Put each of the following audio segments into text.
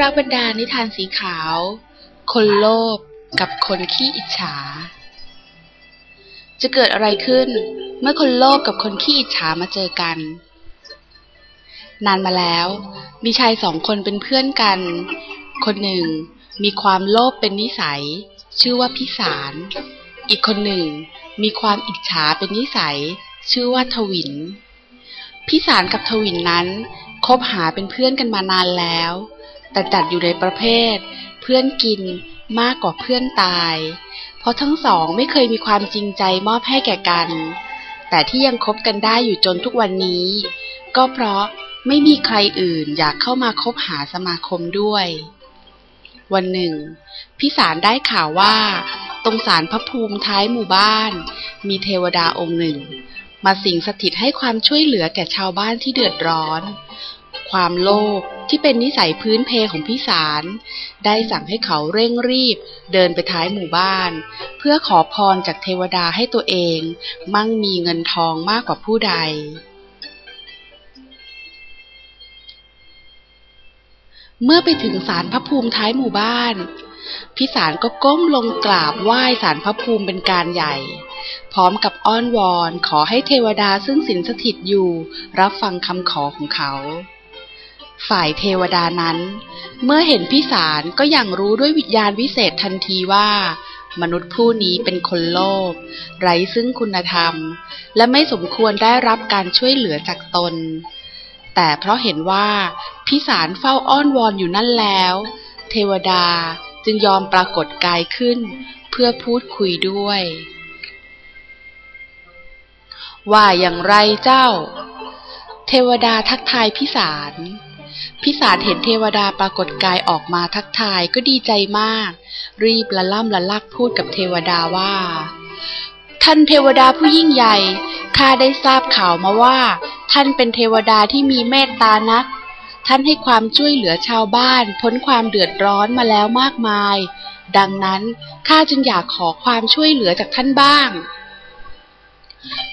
รักบรรดานิทานสีขาว คนโลภกับคนขี้อิจฉา จะเกิดอะไรขึ้น เมื่อคนโลภกับคนขี้อิจฉามาเจอกัน นานมาแล้ว มีชายสองคนเป็นเพื่อนกัน คนหนึ่งมีความโลภเป็นนิสัย ชื่อว่าพิสาร อีกคนหนึ่งมีความอิจฉาเป็นนิสัย ชื่อว่าทวิน พิสารกับทวินนั้นคบหาเป็นเพื่อนกันมานานแล้ว แต่จัดอยู่ในประเภท เพื่อนกินมากกว่าเพื่อนตาย เพราะทั้งสองไม่เคยมีความจริงใจมอบให้แก่กัน แต่ที่ยังคบกันได้อยู่จนทุกวันนี้ ก็เพราะไม่มีใครอื่นอยากเข้ามาคบหาสมาคมด้วย วันหนึ่ง พิสารได้ข่าวว่า ตรงสารพระภูมิท้ายหมู่บ้าน มีเทวดาองค์หนึ่ง มาสิงสถิตให้ความช่วยเหลือแก่ชาวบ้านที่เดือดร้อน ความโลภที่เป็นนิสัยพื้นเพของพิสาร ได้สั่งให้เขาเร่งรีบเดินไปท้ายหมู่บ้าน เพื่อขอพรจากเทวดาให้ตัวเอง มั่งมีเงินทองมากกว่าผู้ใด เมื่อไปถึงศาลพระภูมิท้ายหมู่บ้าน พิสารก็ก้มลงกราบไหว้ศาลพระภูมิเป็นการใหญ่ พร้อมกับอ้อนวอนขอให้เทวดาซึ่งสินสถิตอยู่ รับฟังคำขอของเขา ฝ่ายเทวดานั้น เมื่อเห็นพิสารก็ย่างรู้ด้วยวิญญาณวิเศษทันทีว่า มนุษย์ผู้นี้เป็นคนโลภไร้ซึ่งคุณธรรม และไม่สมควรได้รับการช่วยเหลือจากตน แต่เพราะเห็นว่าพิสารเฝ้าอ้อนวอนอยู่นั่นแล้ว เทวดาจึงยอมปรากฏกายขึ้น เพื่อพูดคุยด้วย ว่าอย่างไรเจ้า เทวดาทักทายพิสาร พิสารเห็นเทวดาปรากฏกายออกมาทักทายก็ดีใจมาก รีบละล่ำละลักพูดกับเทวดาว่า ท่านเทวดาผู้ยิ่งใหญ่ข้าได้ทราบข่าวมาว่า ท่านเป็นเทวดาที่มีเมตตานัก ท่านให้ความช่วยเหลือชาวบ้านพ้นความเดือดร้อนมาแล้วมากมาย ดังนั้นข้าจึงอยากขอความช่วยเหลือจากท่านบ้าง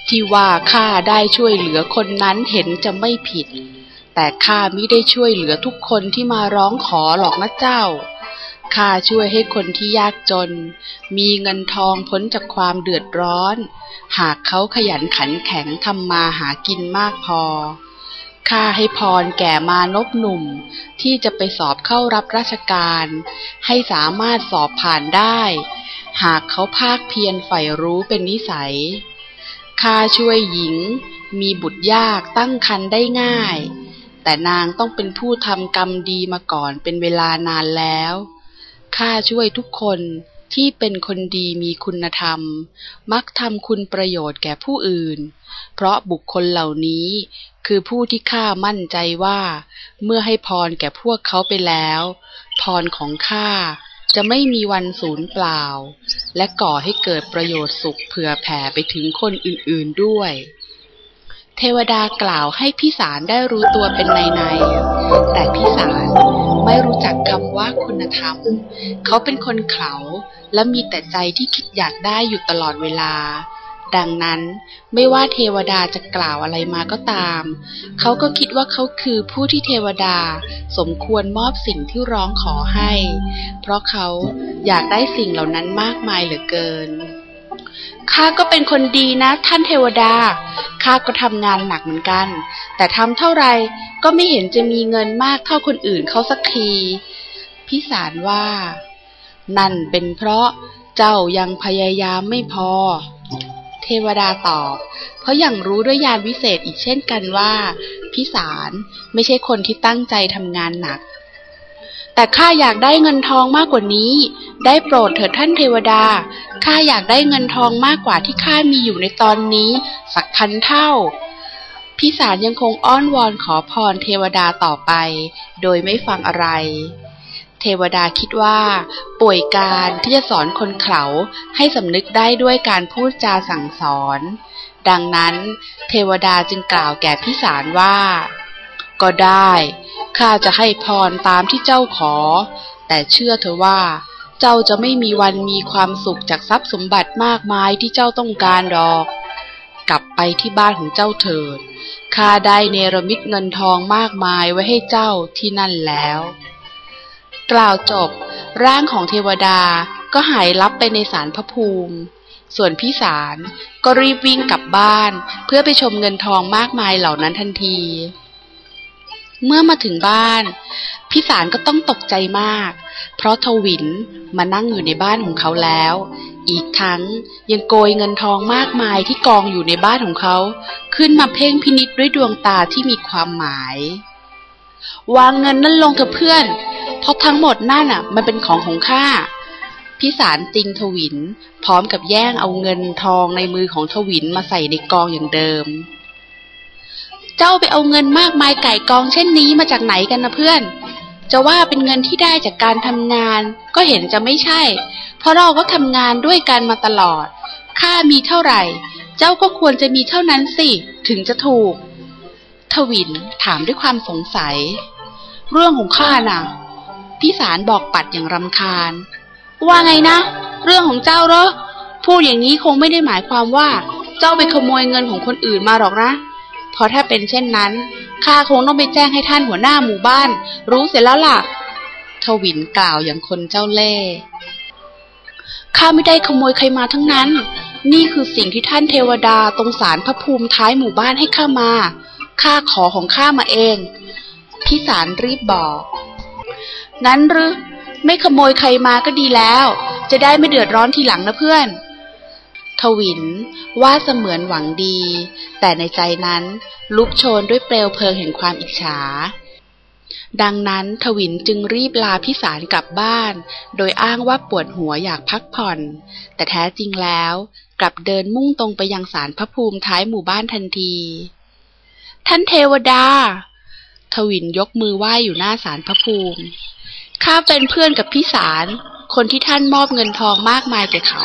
ที่ว่าข้าได้ช่วยเหลือคนนั้นเห็นจะไม่ผิด แต่ข้ามิได้ช่วยเหลือทุกคนที่มาร้องขอหรอกนะเจ้า ข้าช่วยให้คนที่ยากจน มีเงินทองพ้นจากความเดือดร้อน หากเขาขยันขันแข็งทำมาหากินมากพอ ข้าให้พรแก่มานพหนุ่ม ที่จะไปสอบเข้ารับราชการ ให้สามารถสอบผ่านได้ หากเขาภาคเพียรใฝ่รู้เป็นนิสัย ข้าช่วยหญิง มีบุตรยากตั้งครรภ์ได้ง่าย แต่นางต้องเป็นผู้ทำกรรมดีมาก่อนเป็นเวลานานแล้ว ข้าช่วยทุกคนที่เป็นคนดีมีคุณธรรม มักทำคุณประโยชน์แก่ผู้อื่น เพราะบุคคลเหล่านี้คือผู้ที่ข้ามั่นใจว่า เมื่อให้พรแก่พวกเขาไปแล้ว พรของข้าจะไม่มีวันสูญเปล่า และก่อให้เกิดประโยชน์สุขเผื่อแผ่ไปถึงคนอื่นๆด้วย เทวดากล่าวให้พิสารได้รู้ตัวเป็นในในๆแต่พิสารไม่รู้จักคำว่าคุณธรรม เขาเป็นคนเขาและมีแต่ใจที่คิดอยากได้อยู่ตลอดเวลา ดังนั้นไม่ว่าเทวดาจะกล่าวอะไรมาก็ตาม เขาก็คิดว่าเขาคือผู้ที่เทวดาสมควรมอบสิ่งที่ร้องขอให้ เพราะเขาอยากได้สิ่งเหล่านั้นมากมายเหลือเกิน ข้าก็เป็นคนดีนะ ท่านเทวดา ข้าก็ทำงานหนักเหมือนกัน แต่ทำเท่าไรก็ไม่เห็นจะมีเงินมากเท่าคนอื่นเขาสักที พิสารว่า นั่นเป็นเพราะเจ้ายังพยายามไม่พอ เทวดาตอบ เพราะอย่างรู้ด้วยญาณวิเศษอีกเช่นกันว่า พิสารไม่ใช่คนที่ตั้งใจทำงานหนัก แต่ข้าอยากได้เงินทองมากกว่านี้ ได้โปรดเถิดท่านเทวดา ข้าอยากได้เงินทองมากกว่าที่ข้ามีอยู่ในตอนนี้ สักพันเท่า พิสารยังคงอ้อนวอนขอพรเทวดาต่อไป โดยไม่ฟังอะไร เทวดาคิดว่า ป่วยการที่จะสอนคนเขาให้สำนึกได้ด้วยการพูดจาสั่งสอน ดังนั้น เทวดาจึงกล่าวแก่พิสารว่า ก็ได้ข้าจะให้พรตามที่เจ้าขอ แต่เชื่อเธอว่า เจ้าจะไม่มีวันมีความสุขจากทรัพย์สมบัติมากมายที่เจ้าต้องการหรอก กลับไปที่บ้านของเจ้าเถิดข้าได้เนรมิตเงินทองมากมายไว้ให้เจ้าที่นั่นแล้ว กล่าวจบ ร่างของเทวดาก็หายลับไปในสารพระภูมิ ส่วนพี่สารก็รีบวิ่งกลับบ้าน เพื่อไปชมเงินทองมากมายเหล่านั้นทันที เมื่อมาถึงบ้านพี่สารก็ต้องตกใจมาก เพราะทวินมานั่งอยู่ในบ้านของเขาแล้ว อีกทั้งยังโกยเงินทองมากมายที่กองอยู่ในบ้านของเขา ขึ้นมาเพ่งพินิษด้วยดวงตาที่มีความหมาย วางเงินนั่นลงเถอะเพื่อน เพราะทั้งหมดนั่นอะ มันเป็นของของข้าพิสารติงทวิน พร้อมกับแย่งเอาเงินทองในมือของทวินมาใส่ในกองอย่างเดิม เจ้าไปเอาเงินมากมายไก่กองเช่นนี้มาจากไหนกันนะเพื่อน จะว่าเป็นเงินที่ได้จากการทำงาน ก็เห็นจะไม่ใช่ เพราะเราก็ทำงานด้วยกันมาตลอดข้ามีเท่าไหร่ เจ้าก็ควรจะมีเท่านั้นสิ ถึงจะถูก ทวินถามด้วยความสงสัย เรื่องของข้าน่ะพี่สารบอกปัดอย่างรำคาญ ว่าไงนะ เรื่องของเจ้าเหรอพูดอย่างนี้คงไม่ได้หมายความว่า เจ้าไปขโมยเงินของคนอื่นมาหรอกนะ เพราะถ้าเป็นเช่นนั้นข้าคงต้องไปแจ้งให้ท่านหัวหน้าหมู่บ้าน รู้เสร็จแล้วล่ะทวินกล่าวอย่างคนเจ้าเล่ห์ข้าไม่ได้ขโมยใครมาทั้งนั้น นี่คือสิ่งที่ท่านเทวดาตรงสารพระภูมิท้ายหมู่บ้านให้ข้ามาข้าขอของข้ามาเองพี่สารรีบบอกนั้นหรือไม่ขโมยใครมาก็ดีแล้ว จะได้ไม่เดือดร้อนทีหลังนะเพื่อน ทวิน ว่าเสมือนหวังดี แต่ในใจนั้นลุกโชนด้วยเปลวเพลิงแห่งความอิจฉา ดังนั้นทวินจึงรีบลาพิสารกลับบ้าน โดยอ้างว่าปวดหัวอยากพักผ่อน แต่แท้จริงแล้วกลับเดินมุ่งตรงไปยังศาลพระภูมิท้ายหมู่บ้านทันที ท่านเทวดา ทวินยกมือไหว้อยู่หน้าศาลพระภูมิ ข้าเป็นเพื่อนกับพี่สาร คนที่ท่านมอบเงินทองมากมายแก่เขา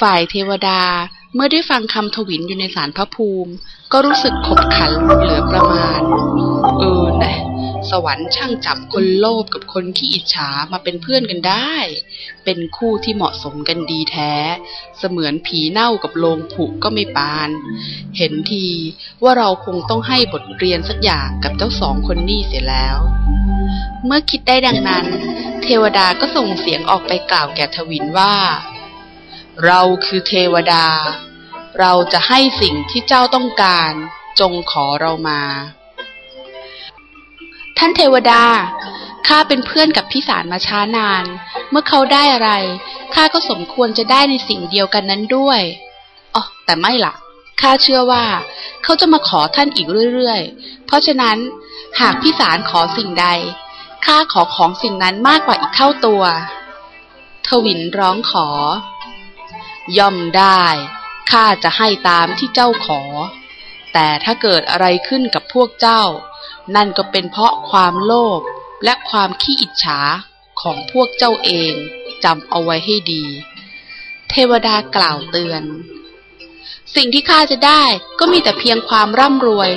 ฝ่ายเทวดาเมื่อได้ฟังคำทวินอยู่ในศาลพระภูมิ ก็รู้สึกขบขันเหลือประมาณ เออนะสวรรค์ช่างจับคนโลภกับคนขี้อิจฉามาเป็นเพื่อนกันได้ เป็นคู่ที่เหมาะสมกันดีแท้ เสมือนผีเน่ากับโลงผุก็ไม่ปาน เห็นทีว่าเราคงต้องให้บทเรียนสักอย่างกับเจ้าสองคนนี้เสียแล้ว เมื่อคิดได้ดังนั้น เทวดาก็ส่งเสียงออกไปกล่าวแก่ทวินว่า เราคือเทวดา เราจะให้สิ่งที่เจ้าต้องการ จงขอเรามา ท่านเทวดา ข้าเป็นเพื่อนกับพี่สารมาช้านาน เมื่อเขาได้อะไร ข้าก็สมควรจะได้ในสิ่งเดียวกันนั้นด้วยอ๋อแต่ไม่ล่ะข้าเชื่อว่า เขาจะมาขอท่านอีกเรื่อยๆ เพราะฉะนั้นหากพี่สารขอสิ่งใด ข้าขอของสิ่งนั้นมากกว่าอีกเท่าตัว ทวินร้องขอ ย่อมได้ข้าจะให้ตามที่เจ้าขอ แต่ถ้าเกิดอะไรขึ้นกับพวกเจ้า นั่นก็เป็นเพราะความโลภและความขี้อิจฉาของพวกเจ้าเองจำเอาไว้ให้ดี เทวดากล่าวเตือน สิ่งที่ข้าจะได้ก็มีแต่เพียงความร่ำรวย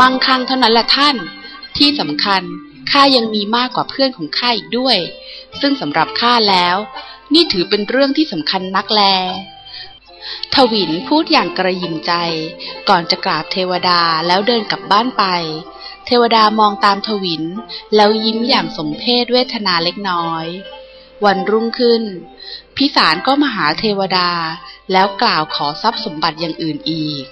มั่งคั่งเท่านั้นแหละท่าน ที่สำคัญข้ายังมีมากกว่าเพื่อนของข้าอีกด้วย ซึ่งสำหรับข้าแล้ว นี่ถือเป็นเรื่องที่สำคัญนักแล ทวินพูดอย่างกระยิมใจ ก่อนจะกราบเทวดาแล้วเดินกลับบ้านไป เทวดามองตามทวิน แล้วยิ้มอย่างสมเพศเวทนาเล็กน้อย วันรุ่งขึ้น พิสารก็มาหาเทวดา แล้วกล่าวขอทรัพย์สมบัติอย่างอื่นอีก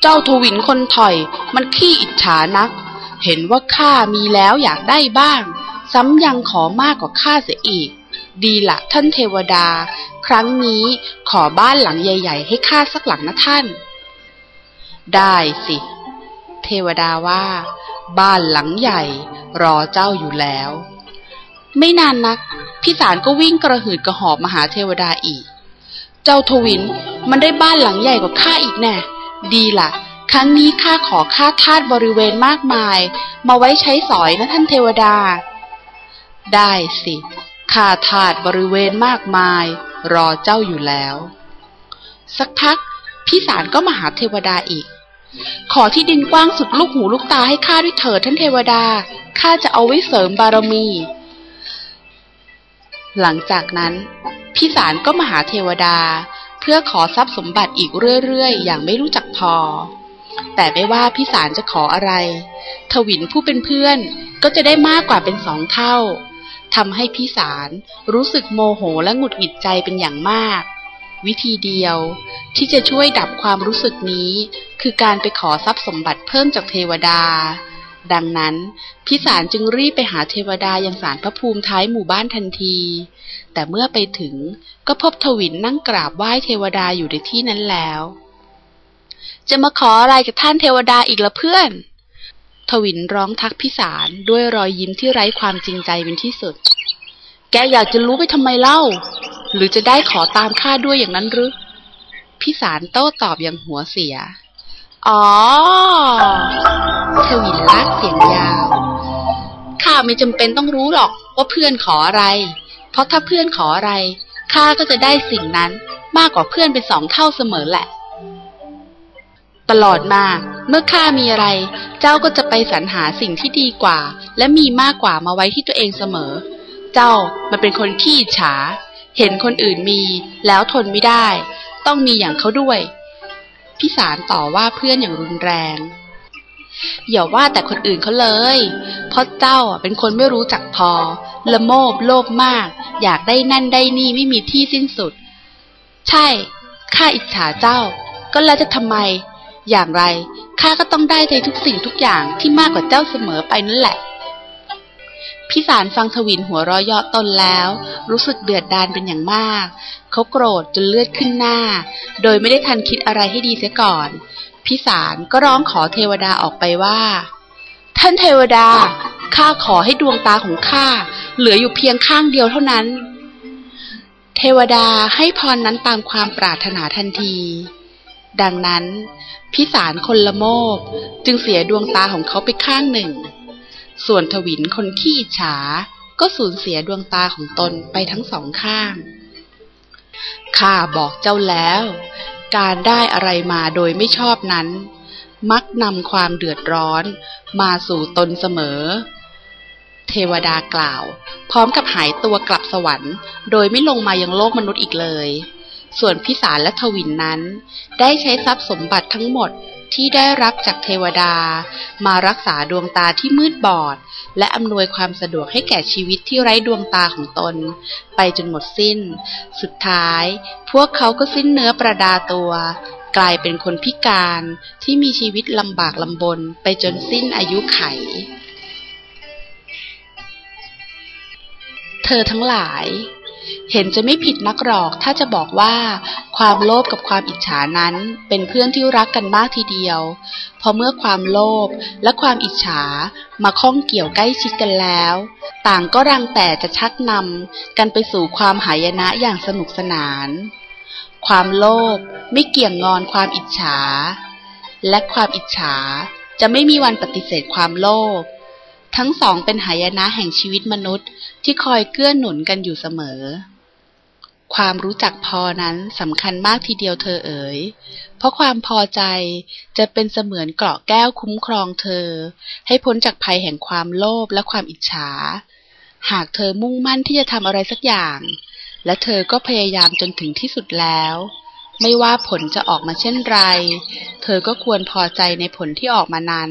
เจ้าทวินคนถอยมันขี้อิจฉานัก เห็นว่าข้ามีแล้วอยากได้บ้าง ซ้ำยังขอมากกว่าข้าเสียอีก ดีละท่านเทวดา ครั้งนี้ขอบ้านหลังใหญ่ ๆ ให้ข้าสักหลังนะท่าน ได้สิ เทวดาว่า บ้านหลังใหญ่ รอเจ้าอยู่แล้ว ไม่นานนักพี่สารก็วิ่งกระหืดกระหอบมาหาเทวดาอีก เจ้าทวินมันได้บ้านหลังใหญ่กว่าข้าอีกแน่ ดีละ่ะ ครั้งนี้ข้าขอค่าทาสบริเวณมากมาย มาไว้ใช้สอยนะท่านเทวดา ได้สิ ข้าทาสบริเวณมากมาย รอเจ้าอยู่แล้ว สักพักพี่สารก็มาหาเทวดาอีก ขอที่ดินกว้างสุดลูกหูลูกตาให้ข้าด้วยเถิดท่านเทวดาข้าจะเอาไว้เสริมบารมี หลังจากนั้นพี่สารก็มาหาเทวดา เพื่อขอทรัพย์สมบัติอีกเรื่อยๆ อย่างไม่รู้จักพอ แต่ไม่ว่าพี่สารจะขออะไร ทวินผู้เป็นเพื่อนก็จะได้มากกว่าเป็นสองเท่า ทำให้พี่สารรู้สึกโมโหและหงุดหงิดใจเป็นอย่างมาก วิธีเดียวที่จะช่วยดับความรู้สึกนี้ คือการไปขอทรัพย์สมบัติเพิ่มจากเทวดา ดังนั้นพี่สารจึงรีบไปหาเทวดายังสารพระภูมิท้ายหมู่บ้านทันที แต่เมื่อไปถึงก็พบทวินนั่งกราบไหว้เทวดาอยู่ในที่นั้นแล้ว จะมาขออะไรกับท่านเทวดาอีกละเพื่อน ทวินร้องทักพิสารด้วยรอยยิ้มที่ไร้ความจริงใจเป็นที่สุด แกอยากจะรู้ไปทำไมเล่า หรือจะได้ขอตามข้าด้วยอย่างนั้นหรือพิสารโต้ตอบอย่างหัวเสีย อ๋อ ทวินลากเสียงยาว ข้าไม่จำเป็นต้องรู้หรอกว่าเพื่อนขออะไร เพราะถ้าเพื่อนขออะไร ข้าก็จะได้สิ่งนั้นมากกว่าเพื่อนเป็นสองเท่าเสมอแหละ ตลอดมา เมื่อข้ามีอะไร เจ้าก็จะไปสรรหาสิ่งที่ดีกว่า และมีมากกว่ามาไว้ที่ตัวเองเสมอ เจ้ามันเป็นคนขี้ฉา เห็นคนอื่นมี แล้วทนไม่ได้ ต้องมีอย่างเขาด้วยพี่สารต่อว่าเพื่อนอย่างรุนแรง อย่าว่าแต่คนอื่นเขาเลย เพราะเจ้าเป็นคนไม่รู้จักพอ ละโมบโลภมาก อยากได้นั่นได้นี่ไม่มีที่สิ้นสุด ใช่ ข้าอิจฉาเจ้า ก็แล้วจะทำไม อย่างไร ข้าก็ต้องได้ในทุกสิ่งทุกอย่างที่มากกว่าเจ้าเสมอไปนั่นแหละพี่สารฟังทวินหัวเรอยเยาะตนแล้ว รู้สึกเดือดดานเป็นอย่างมาก เขาโกรธจนเลือดขึ้นหน้า โดยไม่ได้ทันคิดอะไรให้ดีเสียก่อนพี่สารก็ร้องขอเทวดาออกไปว่า ท่านเทวดาข้าขอให้ดวงตาของข้าเหลืออยู่เพียงข้างเดียวเท่านั้น เทวดาให้พรนั้นตามความปรารถนาทันที ดังนั้น พิสารคนละโมบจึงเสียดวงตาของเขาไปข้างหนึ่ง ส่วนทวินคนขี้ฉา ก็สูญเสียดวงตาของตนไปทั้งสองข้าง ข้าบอกเจ้าแล้ว การได้อะไรมาโดยไม่ชอบนั้น มักนำความเดือดร้อนมาสู่ตนเสมอ เทวดากล่าว พร้อมกับหายตัวกลับสวรรค์ โดยไม่ลงมายังโลกมนุษย์อีกเลย ส่วนพิสารและทวินนั้น ได้ใช้ทรัพย์สมบัติทั้งหมดที่ได้รับจากเทวดา มารักษาดวงตาที่มืดบอด และอำนวยความสะดวกให้แก่ชีวิตที่ไร้ดวงตาของตน ไปจนหมดสิ้น สุดท้าย พวกเขาก็สิ้นเนื้อประดาตัว กลายเป็นคนพิการที่มีชีวิตลำบากลำบนไปจนสิ้นอายุไข เธอทั้งหลาย เห็นจะไม่ผิดนักหรอกถ้าจะบอกว่า ความโลภกับความอิจฉานั้นเป็นเพื่อนที่รักกันมากทีเดียว พอเมื่อความโลภและความอิจฉามาข้องเกี่ยวใกล้ชิดกันแล้ว ต่างก็รังแต่จะชักนำกันไปสู่ความหายนะอย่างสนุกสนาน ความโลภไม่เกี่ยงงอนความอิจฉา และความอิจฉาจะไม่มีวันปฏิเสธความโลภ ทั้งสองเป็นหายนะแห่งชีวิตมนุษย์ ที่คอยเกื้อหนุนกันอยู่เสมอ ความรู้จักพอนั้นสำคัญมากทีเดียวเธอเอ๋ย เพราะความพอใจจะเป็นเสมือนเกราะแก้วคุ้มครองเธอ ให้พ้นจากภัยแห่งความโลภและความอิจฉา หากเธอมุ่งมั่นที่จะทำอะไรสักอย่าง และเธอก็พยายามจนถึงที่สุดแล้วไม่ว่าผลจะออกมาเช่นไร เธอก็ควรพอใจในผลที่ออกมานั้น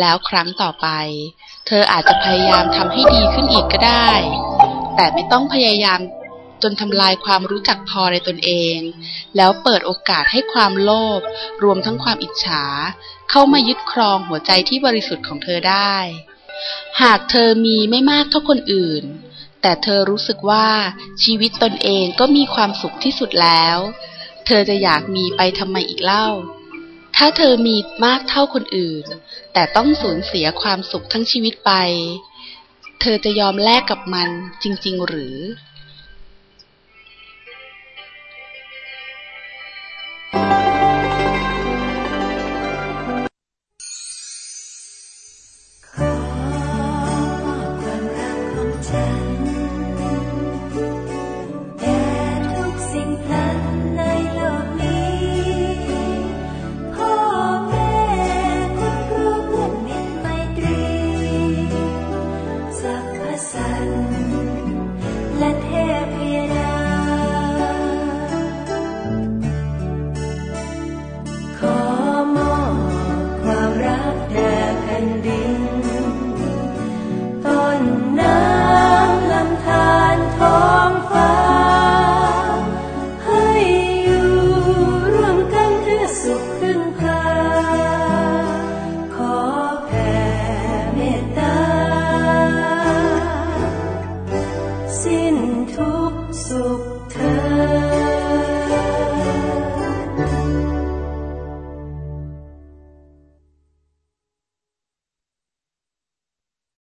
แล้วครั้งต่อไป เธออาจจะพยายามทำให้ดีขึ้นอีกก็ได้ แต่ไม่ต้องพยายามจนทำลายความรู้จักพอในตนเอง แล้วเปิดโอกาสให้ความโลภรวมทั้งความอิจฉา เข้ามายึดครองหัวใจที่บริสุทธิ์ของเธอได้ หากเธอมีไม่มากเท่าคนอื่น แต่เธอรู้สึกว่าชีวิตตนเองก็มีความสุขที่สุดแล้ว เธอจะอยากมีไปทำไมอีกเล่า ถ้าเธอมีมากเท่าคนอื่น แต่ต้องสูญเสียความสุขทั้งชีวิตไป เธอจะยอมแลกกับมันจริง ๆ หรือ thank you